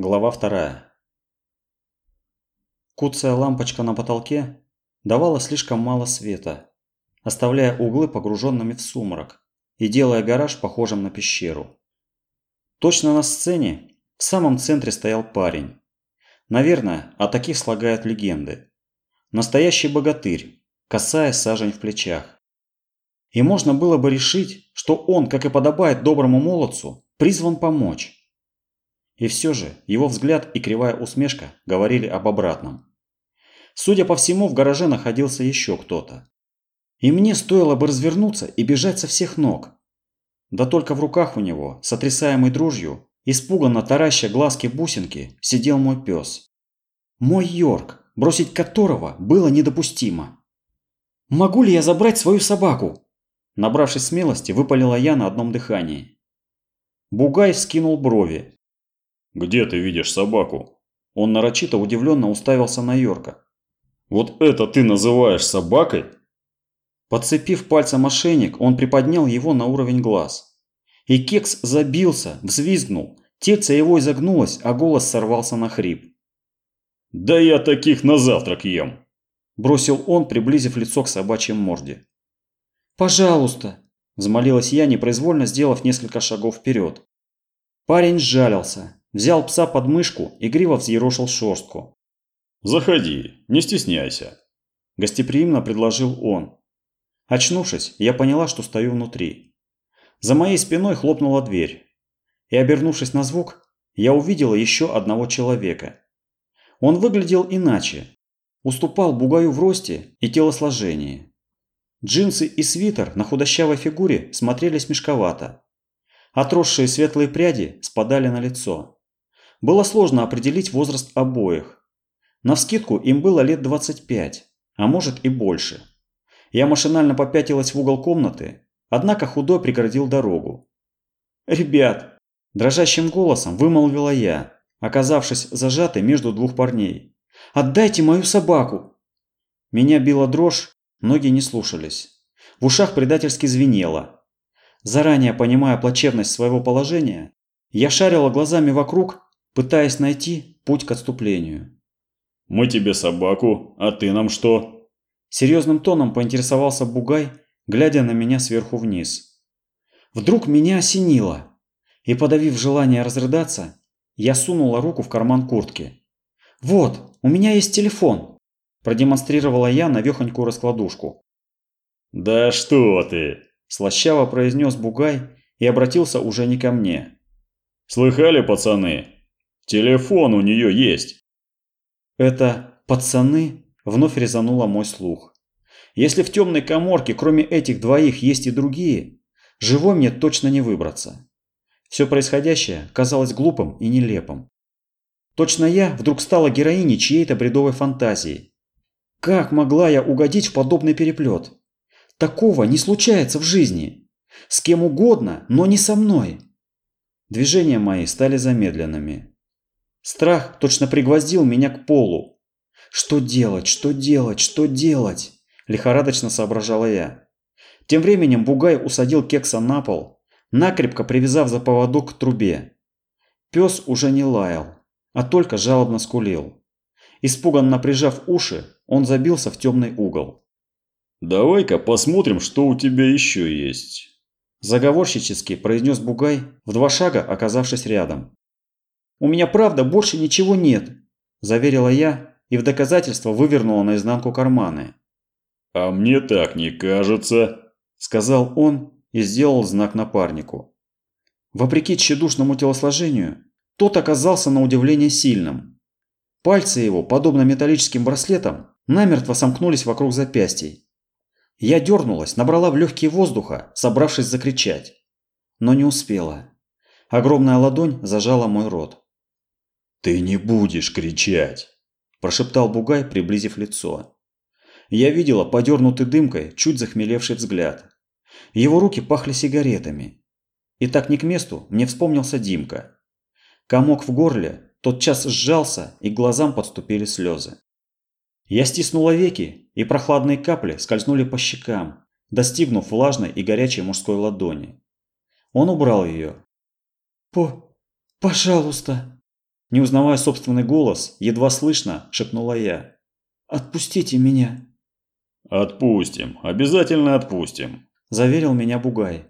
Глава вторая. Куцая лампочка на потолке давала слишком мало света, оставляя углы погруженными в сумрак и делая гараж похожим на пещеру. Точно на сцене в самом центре стоял парень. Наверное, о таких слагают легенды. Настоящий богатырь, касая сажень в плечах. И можно было бы решить, что он, как и подобает доброму молодцу, призван помочь. И все же его взгляд и кривая усмешка говорили об обратном. Судя по всему, в гараже находился еще кто-то. И мне стоило бы развернуться и бежать со всех ног. Да только в руках у него, сотрясаемый дружью, испуганно тараща глазки-бусинки, сидел мой пес. Мой Йорк, бросить которого было недопустимо. «Могу ли я забрать свою собаку?» Набравшись смелости, выпалила я на одном дыхании. Бугай скинул брови, «Где ты видишь собаку?» Он нарочито удивленно уставился на Йорка. «Вот это ты называешь собакой?» Подцепив пальцем ошейник, он приподнял его на уровень глаз. И кекс забился, взвизгнул. Тельце его изогнулось, а голос сорвался на хрип. «Да я таких на завтрак ем!» Бросил он, приблизив лицо к собачьей морде. «Пожалуйста!» – взмолилась я, непроизвольно сделав несколько шагов вперед. Парень сжалился, Взял пса под мышку, и игриво взъерошил шерстку. «Заходи, не стесняйся», – гостеприимно предложил он. Очнувшись, я поняла, что стою внутри. За моей спиной хлопнула дверь. И обернувшись на звук, я увидела еще одного человека. Он выглядел иначе. Уступал бугаю в росте и телосложении. Джинсы и свитер на худощавой фигуре смотрелись мешковато. Отросшие светлые пряди спадали на лицо. Было сложно определить возраст обоих. Навскидку им было лет 25, а может и больше. Я машинально попятилась в угол комнаты, однако худой преградил дорогу. «Ребят!» – дрожащим голосом вымолвила я, оказавшись зажатой между двух парней. «Отдайте мою собаку!» Меня била дрожь, ноги не слушались. В ушах предательски звенело. Заранее понимая плачевность своего положения, я шарила глазами вокруг пытаясь найти путь к отступлению. «Мы тебе собаку, а ты нам что?» Серьезным тоном поинтересовался Бугай, глядя на меня сверху вниз. Вдруг меня осенило, и, подавив желание разрыдаться, я сунула руку в карман куртки. «Вот, у меня есть телефон», – продемонстрировала я навехонькую раскладушку. «Да что ты!» – слащаво произнес Бугай и обратился уже не ко мне. «Слыхали, пацаны? Телефон у нее есть. Это пацаны вновь резануло мой слух. Если в темной коморке кроме этих двоих есть и другие, живой мне точно не выбраться. Все происходящее казалось глупым и нелепым. Точно я вдруг стала героиней чьей-то бредовой фантазии. Как могла я угодить в подобный переплет? Такого не случается в жизни. С кем угодно, но не со мной. Движения мои стали замедленными. Страх точно пригвоздил меня к полу. Что делать, что делать, что делать? Лихорадочно соображала я. Тем временем Бугай усадил кекса на пол, накрепко привязав за поводок к трубе. Пес уже не лаял, а только жалобно скулил. Испуганно прижав уши, он забился в темный угол. «Давай-ка посмотрим, что у тебя еще есть», – заговорщически произнес Бугай, в два шага оказавшись рядом. «У меня правда больше ничего нет», – заверила я и в доказательство вывернула наизнанку карманы. «А мне так не кажется», – сказал он и сделал знак напарнику. Вопреки тщедушному телосложению, тот оказался на удивление сильным. Пальцы его, подобно металлическим браслетам, намертво сомкнулись вокруг запястий. Я дернулась, набрала в легкие воздуха, собравшись закричать. Но не успела. Огромная ладонь зажала мой рот. «Ты не будешь кричать!» – прошептал Бугай, приблизив лицо. Я видела подернутый дымкой чуть захмелевший взгляд. Его руки пахли сигаретами. И так не к месту мне вспомнился Димка. Комок в горле тотчас сжался и глазам подступили слезы. Я стиснула веки, и прохладные капли скользнули по щекам, достигнув влажной и горячей мужской ладони. Он убрал ее. «По... пожалуйста!» Не узнавая собственный голос, едва слышно, шепнула я. «Отпустите меня!» «Отпустим, обязательно отпустим», – заверил меня Бугай.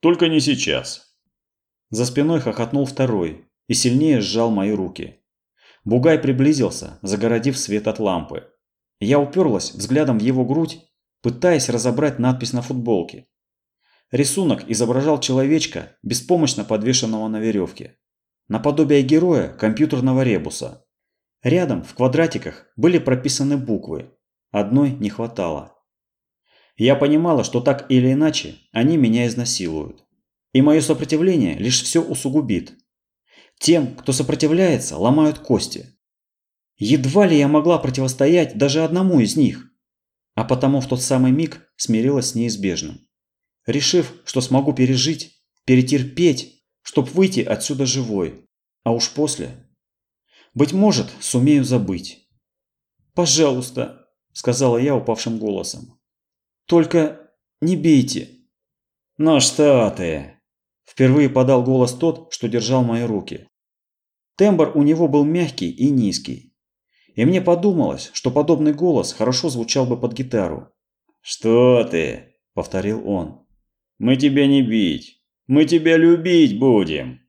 «Только не сейчас». За спиной хохотнул второй и сильнее сжал мои руки. Бугай приблизился, загородив свет от лампы. Я уперлась взглядом в его грудь, пытаясь разобрать надпись на футболке. Рисунок изображал человечка, беспомощно подвешенного на веревке наподобие героя компьютерного ребуса. Рядом в квадратиках были прописаны буквы, одной не хватало. Я понимала, что так или иначе они меня изнасилуют. И мое сопротивление лишь все усугубит. Тем, кто сопротивляется, ломают кости. Едва ли я могла противостоять даже одному из них. А потому в тот самый миг смирилась с неизбежным. Решив, что смогу пережить, перетерпеть чтоб выйти отсюда живой. А уж после... Быть может, сумею забыть. «Пожалуйста», – сказала я упавшим голосом. «Только не бейте». «Ну что ты?» – впервые подал голос тот, что держал мои руки. Тембр у него был мягкий и низкий. И мне подумалось, что подобный голос хорошо звучал бы под гитару. «Что ты?» – повторил он. «Мы тебя не бить. Мы тебя любить будем!»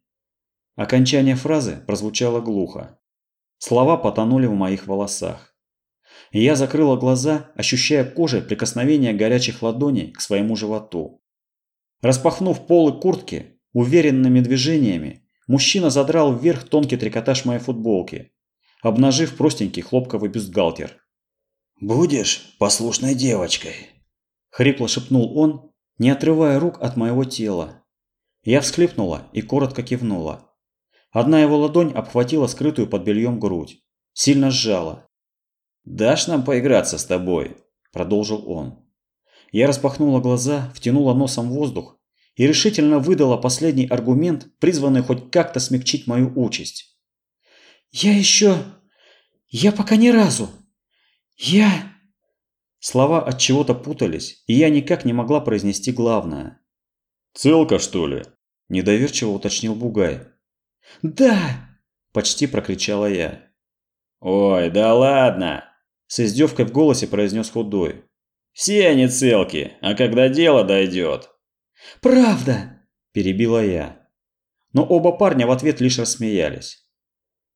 Окончание фразы прозвучало глухо. Слова потонули в моих волосах. И я закрыла глаза, ощущая кожей прикосновение горячих ладоней к своему животу. Распахнув полы куртки, уверенными движениями, мужчина задрал вверх тонкий трикотаж моей футболки, обнажив простенький хлопковый бюстгальтер. «Будешь послушной девочкой?» – хрипло шепнул он, не отрывая рук от моего тела. Я всхлипнула и коротко кивнула. Одна его ладонь обхватила скрытую под бельем грудь. Сильно сжала. «Дашь нам поиграться с тобой?» – продолжил он. Я распахнула глаза, втянула носом воздух и решительно выдала последний аргумент, призванный хоть как-то смягчить мою участь. «Я еще... Я пока ни разу... Я...» Слова от чего-то путались, и я никак не могла произнести главное. «Целка, что ли?» – недоверчиво уточнил Бугай. «Да!» – почти прокричала я. «Ой, да ладно!» – с издевкой в голосе произнес худой. «Все они целки, а когда дело дойдет...» «Правда!» – перебила я. Но оба парня в ответ лишь рассмеялись.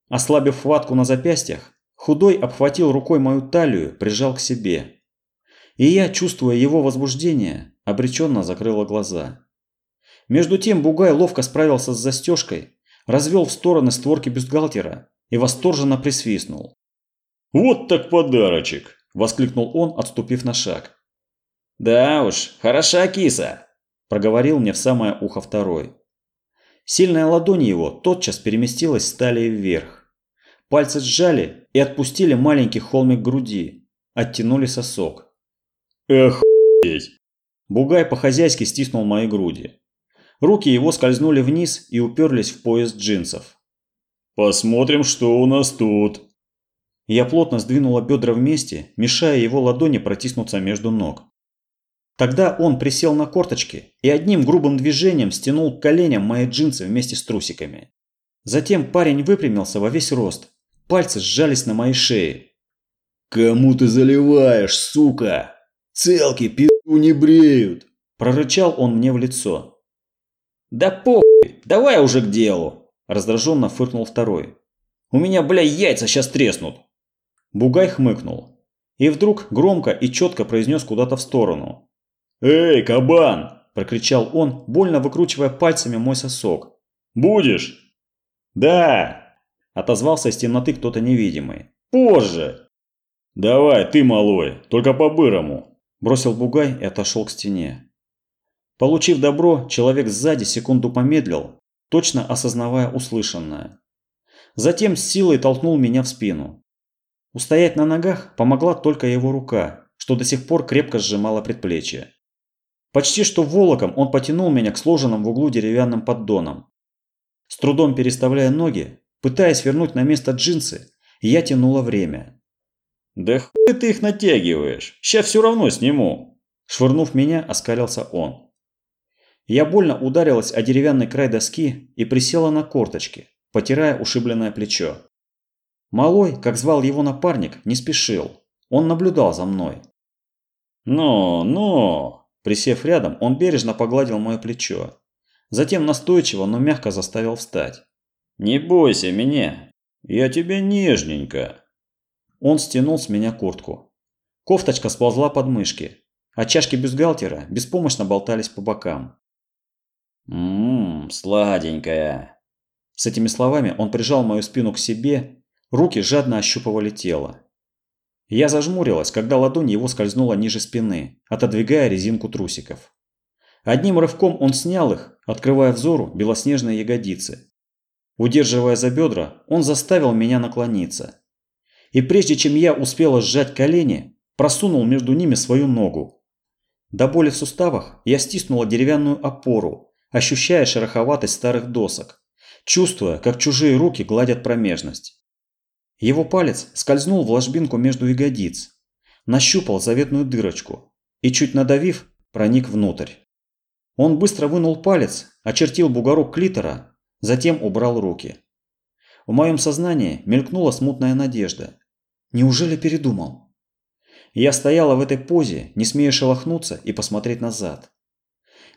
Ослабив хватку на запястьях, худой обхватил рукой мою талию, прижал к себе. И я, чувствуя его возбуждение, обреченно закрыла глаза. Между тем Бугай ловко справился с застежкой, развел в стороны створки бюстгальтера и восторженно присвистнул. «Вот так подарочек!» – воскликнул он, отступив на шаг. «Да уж, хороша киса!» – проговорил мне в самое ухо второй. Сильная ладонь его тотчас переместилась с талии вверх. Пальцы сжали и отпустили маленький холмик груди, оттянули сосок. «Эх, Бугай по-хозяйски стиснул мои груди. Руки его скользнули вниз и уперлись в пояс джинсов. «Посмотрим, что у нас тут». Я плотно сдвинула бедра вместе, мешая его ладони протиснуться между ног. Тогда он присел на корточки и одним грубым движением стянул к коленям мои джинсы вместе с трусиками. Затем парень выпрямился во весь рост. Пальцы сжались на моей шее. «Кому ты заливаешь, сука? Целки пизду не бреют!» Прорычал он мне в лицо. «Да похуй, давай уже к делу!» – раздраженно фыркнул второй. «У меня, бля, яйца сейчас треснут!» Бугай хмыкнул. И вдруг громко и четко произнес куда-то в сторону. «Эй, кабан!» – прокричал он, больно выкручивая пальцами мой сосок. «Будешь?» «Да!» – отозвался из темноты кто-то невидимый. «Позже!» «Давай, ты малой, только по-бырому!» – бросил Бугай и отошел к стене. Получив добро, человек сзади секунду помедлил, точно осознавая услышанное. Затем с силой толкнул меня в спину. Устоять на ногах помогла только его рука, что до сих пор крепко сжимала предплечье. Почти что волоком он потянул меня к сложенным в углу деревянным поддонам. С трудом переставляя ноги, пытаясь вернуть на место джинсы, я тянула время. «Да хуй ты их натягиваешь, сейчас все равно сниму!» Швырнув меня, оскалился он. Я больно ударилась о деревянный край доски и присела на корточки, потирая ушибленное плечо. Малой, как звал его напарник, не спешил. Он наблюдал за мной. «Но, но!» Присев рядом, он бережно погладил мое плечо. Затем настойчиво, но мягко заставил встать. «Не бойся меня, я тебя нежненько». Он стянул с меня куртку. Кофточка сползла под мышки, а чашки бюстгальтера беспомощно болтались по бокам. «Ммм, сладенькая». С этими словами он прижал мою спину к себе, руки жадно ощупывали тело. Я зажмурилась, когда ладонь его скользнула ниже спины, отодвигая резинку трусиков. Одним рывком он снял их, открывая взору белоснежные ягодицы. Удерживая за бедра, он заставил меня наклониться. И прежде чем я успела сжать колени, просунул между ними свою ногу. До боли в суставах я стиснула деревянную опору, ощущая шероховатость старых досок, чувствуя, как чужие руки гладят промежность. Его палец скользнул в ложбинку между ягодиц, нащупал заветную дырочку и, чуть надавив, проник внутрь. Он быстро вынул палец, очертил бугорок клитора, затем убрал руки. В моем сознании мелькнула смутная надежда. Неужели передумал? Я стояла в этой позе, не смея шелохнуться и посмотреть назад.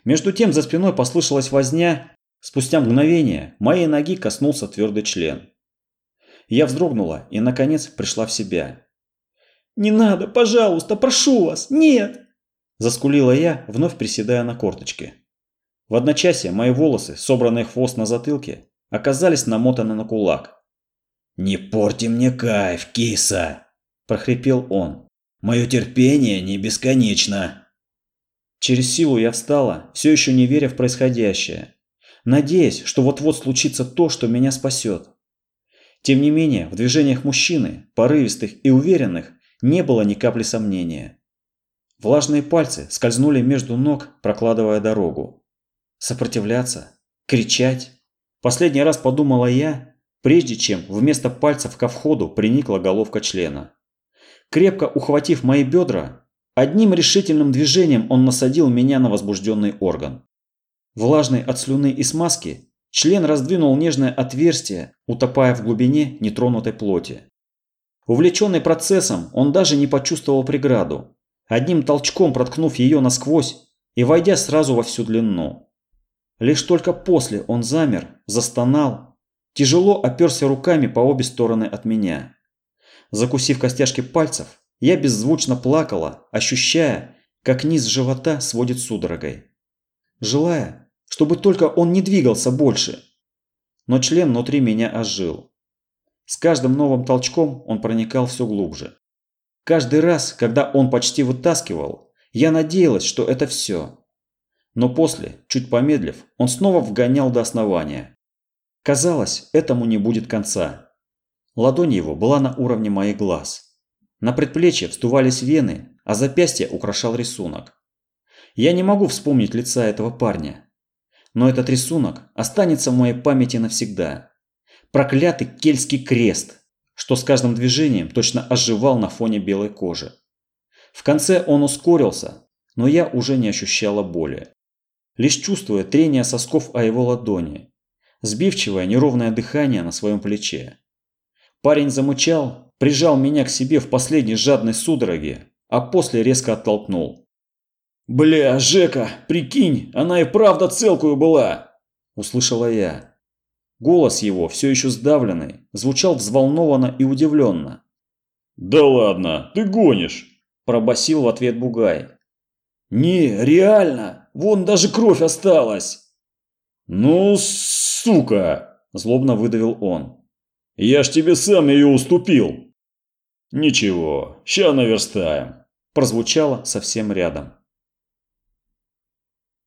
Между тем за спиной послышалась возня. Спустя мгновение моей ноги коснулся твердый член. Я вздрогнула и, наконец, пришла в себя. «Не надо, пожалуйста, прошу вас, нет!» Заскулила я, вновь приседая на корточки. В одночасье мои волосы, собранные хвост на затылке, оказались намотаны на кулак. «Не порти мне кайф, киса!» – прохрипел он. «Мое терпение не бесконечно!» Через силу я встала, все еще не веря в происходящее, надеясь, что вот-вот случится то, что меня спасет. Тем не менее, в движениях мужчины, порывистых и уверенных, не было ни капли сомнения. Влажные пальцы скользнули между ног, прокладывая дорогу. Сопротивляться? Кричать? Последний раз подумала я, прежде чем вместо пальцев ко входу приникла головка члена. Крепко ухватив мои бедра, одним решительным движением он насадил меня на возбужденный орган. Влажный от слюны и смазки, член раздвинул нежное отверстие, утопая в глубине нетронутой плоти. Увлеченный процессом, он даже не почувствовал преграду, одним толчком проткнув ее насквозь и войдя сразу во всю длину. Лишь только после он замер, застонал, тяжело оперся руками по обе стороны от меня. Закусив костяшки пальцев, я беззвучно плакала, ощущая, как низ живота сводит судорогой. Желая, чтобы только он не двигался больше. Но член внутри меня ожил. С каждым новым толчком он проникал все глубже. Каждый раз, когда он почти вытаскивал, я надеялась, что это все. Но после, чуть помедлив, он снова вгонял до основания. Казалось, этому не будет конца. Ладонь его была на уровне моих глаз. На предплечье встувались вены, а запястье украшал рисунок. Я не могу вспомнить лица этого парня. Но этот рисунок останется в моей памяти навсегда. Проклятый кельтский крест – что с каждым движением точно оживал на фоне белой кожи. В конце он ускорился, но я уже не ощущала боли. Лишь чувствуя трение сосков о его ладони, сбивчивое неровное дыхание на своем плече. Парень замычал, прижал меня к себе в последней жадной судороге, а после резко оттолкнул. «Бля, Жека, прикинь, она и правда целкую была!» – услышала я. Голос его, все еще сдавленный, звучал взволнованно и удивленно. «Да ладно, ты гонишь!» – пробасил в ответ Бугай. «Не, реально! Вон даже кровь осталась!» «Ну, сука!» – злобно выдавил он. «Я ж тебе сам ее уступил!» «Ничего, ща наверстаем!» – прозвучало совсем рядом.